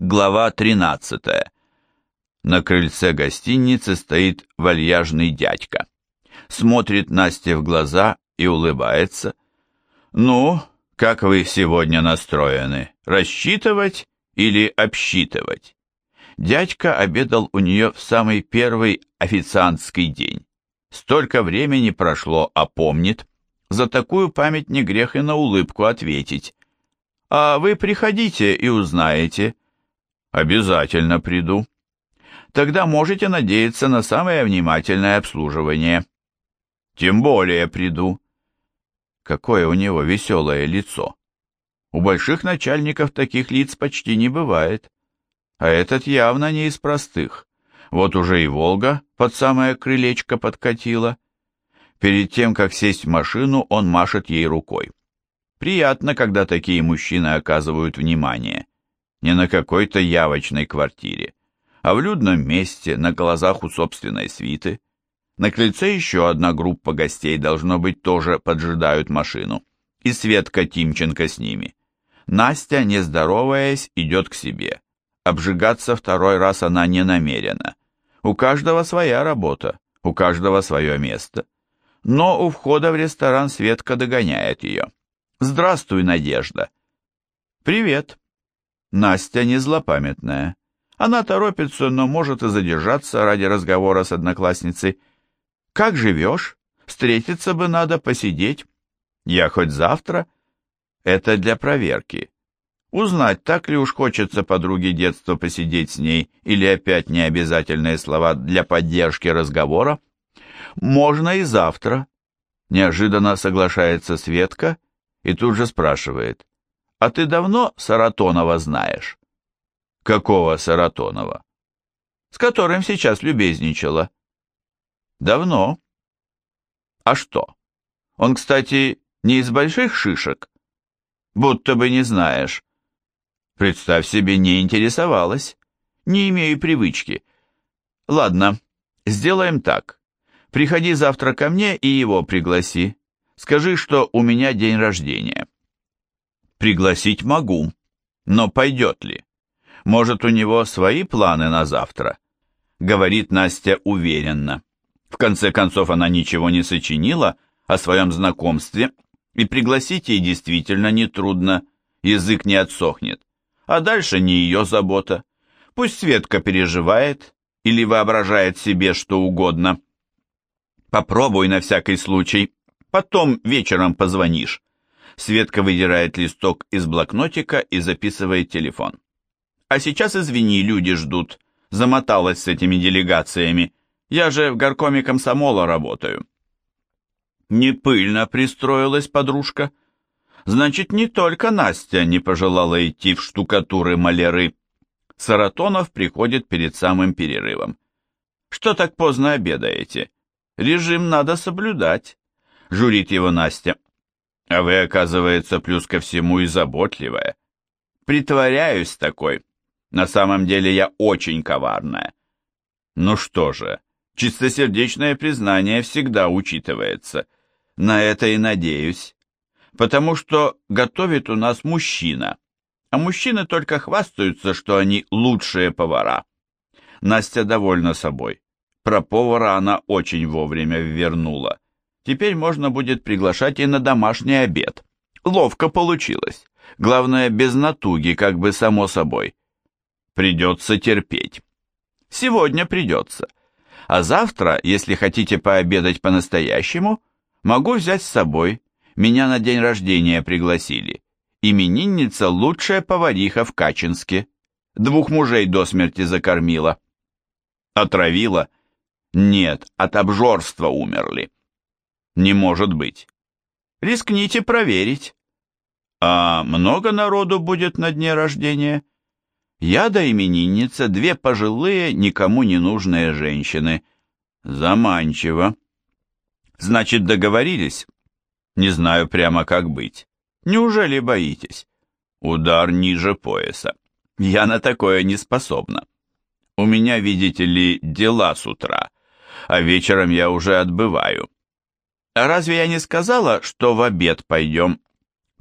Глава 13. На крыльце гостиницы стоит вальяжный дядька. Смотрит Насте в глаза и улыбается. «Ну, как вы сегодня настроены? Рассчитывать или обсчитывать?» Дядька обедал у нее в самый первый официантский день. Столько времени прошло, а помнит. За такую память не грех и на улыбку ответить. «А вы приходите и узнаете». Обязательно приду. Тогда можете надеяться на самое внимательное обслуживание. Тем более приду. Какое у него веселое лицо. У больших начальников таких лиц почти не бывает. А этот явно не из простых. Вот уже и «Волга» под самое крылечко подкатила. Перед тем, как сесть в машину, он машет ей рукой. Приятно, когда такие мужчины оказывают внимание не на какой-то явочной квартире, а в людном месте, на глазах у собственной свиты. На крыльце еще одна группа гостей, должно быть, тоже поджидают машину. И Светка Тимченко с ними. Настя, не здороваясь, идет к себе. Обжигаться второй раз она не намерена. У каждого своя работа, у каждого свое место. Но у входа в ресторан Светка догоняет ее. «Здравствуй, Надежда!» «Привет!» Настя не злопамятная. Она торопится, но может и задержаться ради разговора с одноклассницей. «Как живешь? Встретиться бы надо, посидеть. Я хоть завтра?» Это для проверки. Узнать, так ли уж хочется подруге детства посидеть с ней, или опять необязательные слова для поддержки разговора. «Можно и завтра», — неожиданно соглашается Светка и тут же спрашивает. А ты давно Саратонова знаешь? Какого Саратонова? С которым сейчас любезничала. Давно. А что? Он, кстати, не из больших шишек? Будто бы не знаешь. Представь себе, не интересовалась. Не имею привычки. Ладно, сделаем так. Приходи завтра ко мне и его пригласи. Скажи, что у меня день рождения. Пригласить могу, но пойдет ли? Может, у него свои планы на завтра? Говорит Настя уверенно. В конце концов, она ничего не сочинила о своем знакомстве, и пригласить ей действительно нетрудно, язык не отсохнет. А дальше не ее забота. Пусть Светка переживает или воображает себе что угодно. Попробуй на всякий случай, потом вечером позвонишь. Светка выдирает листок из блокнотика и записывает телефон. «А сейчас, извини, люди ждут. Замоталась с этими делегациями. Я же в горкоме комсомола работаю». Не пыльно пристроилась подружка. Значит, не только Настя не пожелала идти в штукатуры-маляры. Саратонов приходит перед самым перерывом. «Что так поздно обедаете? Режим надо соблюдать», — журит его Настя. А вы, оказывается, плюс ко всему и заботливая. Притворяюсь такой. На самом деле я очень коварная. Ну что же, чистосердечное признание всегда учитывается. На это и надеюсь. Потому что готовит у нас мужчина. А мужчины только хвастаются, что они лучшие повара. Настя довольна собой. Про повара она очень вовремя вернула. Теперь можно будет приглашать и на домашний обед. Ловко получилось. Главное, без натуги, как бы само собой. Придется терпеть. Сегодня придется. А завтра, если хотите пообедать по-настоящему, могу взять с собой. Меня на день рождения пригласили. Именинница лучшая повариха в Качинске. Двух мужей до смерти закормила. Отравила? Нет, от обжорства умерли. Не может быть. Рискните проверить. А много народу будет на дне рождения? Я да именинница, две пожилые, никому не нужные женщины. Заманчиво. Значит, договорились? Не знаю прямо, как быть. Неужели боитесь? Удар ниже пояса. Я на такое не способна. У меня, видите ли, дела с утра, а вечером я уже отбываю. Разве я не сказала, что в обед пойдем?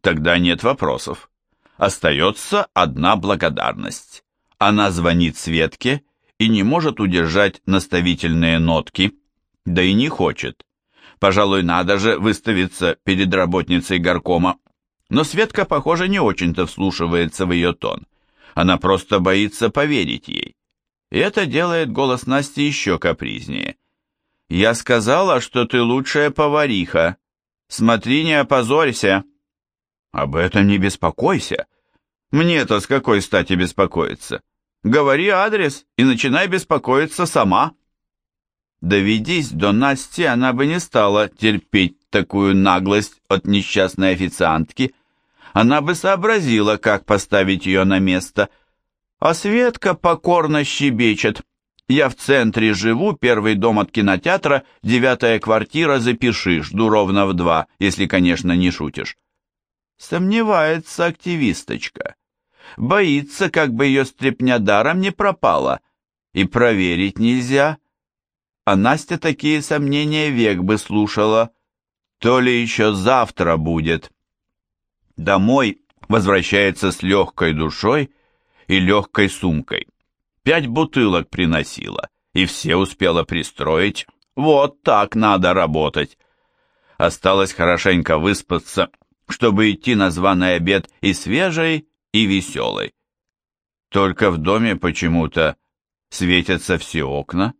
Тогда нет вопросов. Остается одна благодарность. Она звонит Светке и не может удержать наставительные нотки, да и не хочет. Пожалуй, надо же выставиться перед работницей горкома. Но Светка, похоже, не очень-то вслушивается в ее тон. Она просто боится поверить ей. И это делает голос Насти еще капризнее. «Я сказала, что ты лучшая повариха. Смотри, не опозорься». «Об этом не беспокойся. Мне-то с какой стати беспокоиться? Говори адрес и начинай беспокоиться сама». Доведись до Насти, она бы не стала терпеть такую наглость от несчастной официантки. Она бы сообразила, как поставить ее на место. А Светка покорно щебечет. Я в центре живу, первый дом от кинотеатра, девятая квартира, запиши, жду ровно в два, если, конечно, не шутишь. Сомневается активисточка. Боится, как бы ее стряпня даром не пропала. И проверить нельзя. А Настя такие сомнения век бы слушала. То ли еще завтра будет. Домой возвращается с легкой душой и легкой сумкой. Пять бутылок приносила, и все успела пристроить. Вот так надо работать. Осталось хорошенько выспаться, чтобы идти на званый обед и свежей, и веселой. Только в доме почему-то светятся все окна,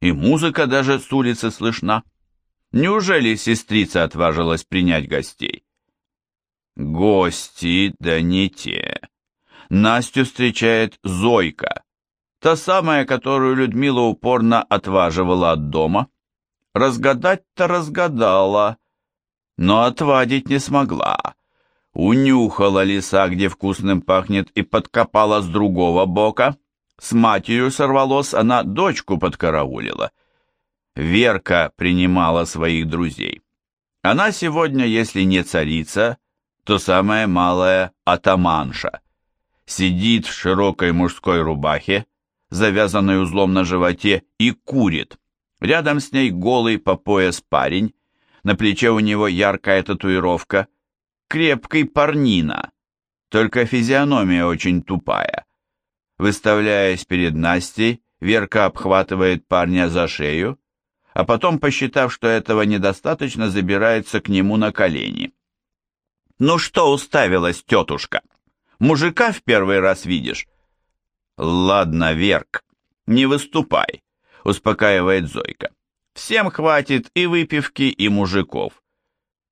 и музыка даже с улицы слышна. Неужели сестрица отважилась принять гостей? Гости, да не те. Настю встречает Зойка, та самая, которую Людмила упорно отваживала от дома. Разгадать-то разгадала, но отвадить не смогла. Унюхала леса, где вкусным пахнет, и подкопала с другого бока. С матерью сорвалось, она дочку подкараулила. Верка принимала своих друзей. Она сегодня, если не царица, то самая малая атаманша. Сидит в широкой мужской рубахе, завязанной узлом на животе, и курит. Рядом с ней голый по пояс парень, на плече у него яркая татуировка, крепкий парнина, только физиономия очень тупая. Выставляясь перед Настей, Верка обхватывает парня за шею, а потом, посчитав, что этого недостаточно, забирается к нему на колени. «Ну что уставилась, тетушка? Мужика в первый раз видишь?» «Ладно, Верк, не выступай», — успокаивает Зойка. «Всем хватит и выпивки, и мужиков».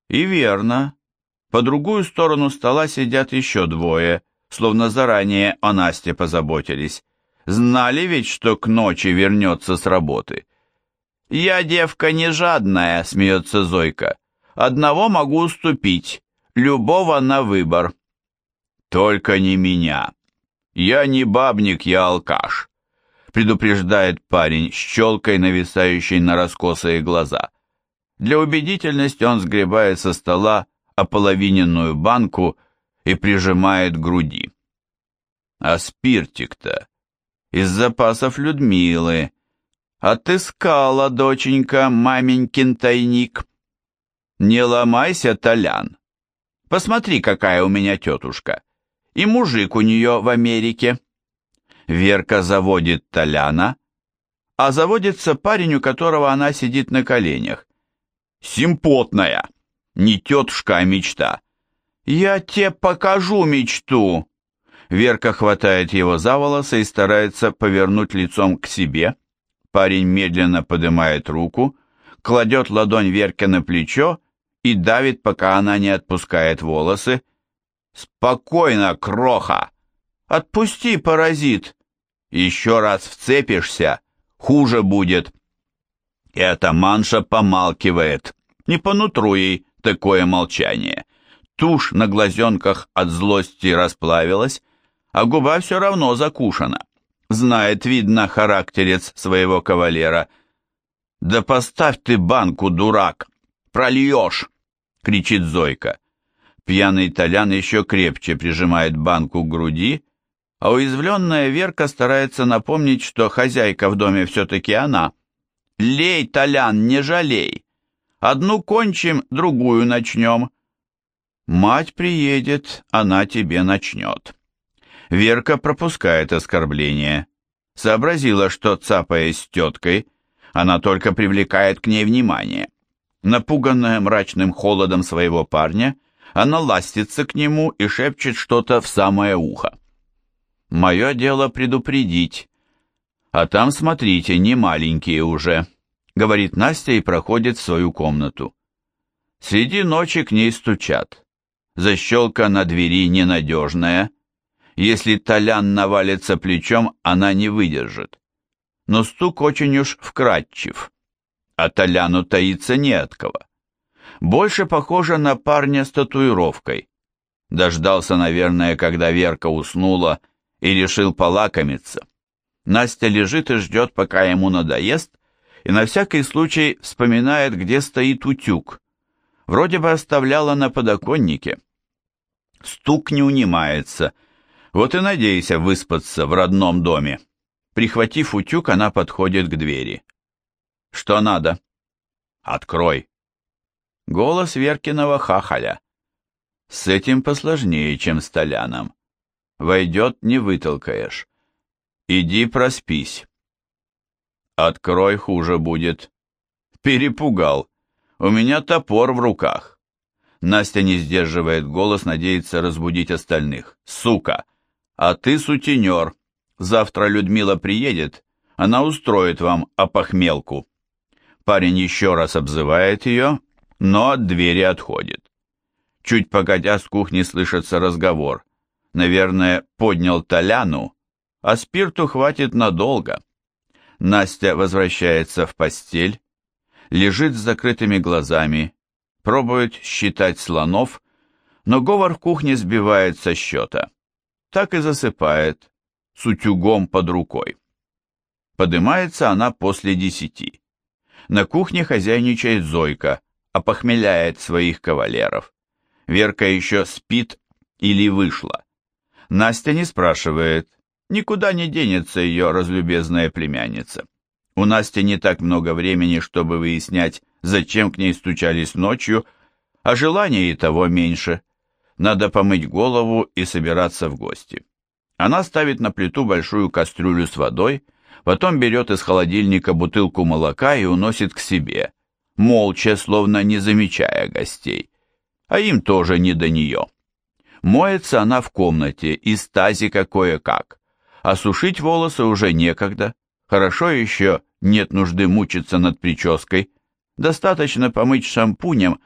И верно. По другую сторону стола сидят еще двое — словно заранее о Насте позаботились. Знали ведь, что к ночи вернется с работы. «Я девка не жадная», — смеется Зойка. «Одного могу уступить, любого на выбор». «Только не меня. Я не бабник, я алкаш», — предупреждает парень, щелкой нависающей на раскосые глаза. Для убедительности он сгребает со стола ополовиненную банку и прижимает к груди. А спиртик-то из запасов Людмилы. Отыскала, доченька, маменькин тайник. Не ломайся, Толян. Посмотри, какая у меня тетушка. И мужик у нее в Америке. Верка заводит Толяна, а заводится парень, у которого она сидит на коленях. Симпотная, не тетушка, а мечта. «Я тебе покажу мечту!» Верка хватает его за волосы и старается повернуть лицом к себе. Парень медленно поднимает руку, кладет ладонь Верке на плечо и давит, пока она не отпускает волосы. «Спокойно, кроха! Отпусти, паразит! Еще раз вцепишься, хуже будет!» Эта манша помалкивает, не по нутру ей такое молчание. Тушь на глазенках от злости расплавилась, а губа все равно закушена. Знает, видно, характерец своего кавалера. «Да поставь ты банку, дурак! Прольешь!» — кричит Зойка. Пьяный Толян еще крепче прижимает банку к груди, а уязвленная Верка старается напомнить, что хозяйка в доме все-таки она. «Лей, Толян, не жалей! Одну кончим, другую начнем!» Мать приедет, она тебе начнет. Верка пропускает оскорбление. Сообразила, что, цапаясь с теткой, она только привлекает к ней внимание. Напуганная мрачным холодом своего парня, она ластится к нему и шепчет что-то в самое ухо. «Мое дело предупредить. А там, смотрите, не маленькие уже», — говорит Настя и проходит в свою комнату. Среди ночи к ней стучат. Защелка на двери ненадежная. Если Толян навалится плечом, она не выдержит. Но стук очень уж вкрадчив а Толяну таиться не от кого. Больше похоже на парня с татуировкой. Дождался, наверное, когда Верка уснула и решил полакомиться. Настя лежит и ждет, пока ему надоест, и на всякий случай вспоминает, где стоит утюг. Вроде бы оставляла на подоконнике. Стук не унимается. Вот и надейся выспаться в родном доме. Прихватив утюг, она подходит к двери. Что надо? Открой. Голос Веркиного хахаля. С этим посложнее, чем с Толяном. Войдет, не вытолкаешь. Иди проспись. Открой, хуже будет. Перепугал. У меня топор в руках. Настя не сдерживает голос, надеется разбудить остальных. Сука! А ты сутенер. Завтра Людмила приедет, она устроит вам опохмелку. Парень еще раз обзывает ее, но от двери отходит. Чуть погодя с кухни слышится разговор. Наверное, поднял Толяну, а спирту хватит надолго. Настя возвращается в постель, лежит с закрытыми глазами, пробует считать слонов, но говор в кухне сбивает со счета. Так и засыпает, с утюгом под рукой. Подымается она после десяти. На кухне хозяйничает Зойка, опохмеляет своих кавалеров. Верка еще спит или вышла. Настя не спрашивает, никуда не денется ее разлюбезная племянница. У Насти не так много времени, чтобы выяснять, зачем к ней стучались ночью, а желания и того меньше. Надо помыть голову и собираться в гости. Она ставит на плиту большую кастрюлю с водой, потом берет из холодильника бутылку молока и уносит к себе, молча, словно не замечая гостей. А им тоже не до нее. Моется она в комнате, из тазика кое-как. А сушить волосы уже некогда. Хорошо еще нет нужды мучиться над прической. Достаточно помыть шампунем,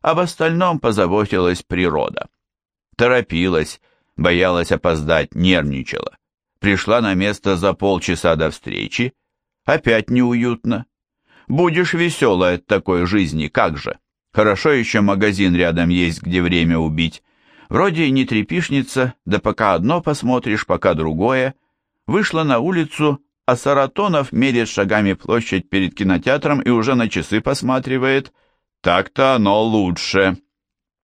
об остальном позаботилась природа. Торопилась, боялась опоздать, нервничала. Пришла на место за полчаса до встречи. Опять неуютно. Будешь веселая от такой жизни, как же. Хорошо еще магазин рядом есть, где время убить. Вроде не трепишница, да пока одно посмотришь, пока другое. Вышла на улицу, а Саратонов мерит шагами площадь перед кинотеатром и уже на часы посматривает. Так-то оно лучше.